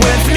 With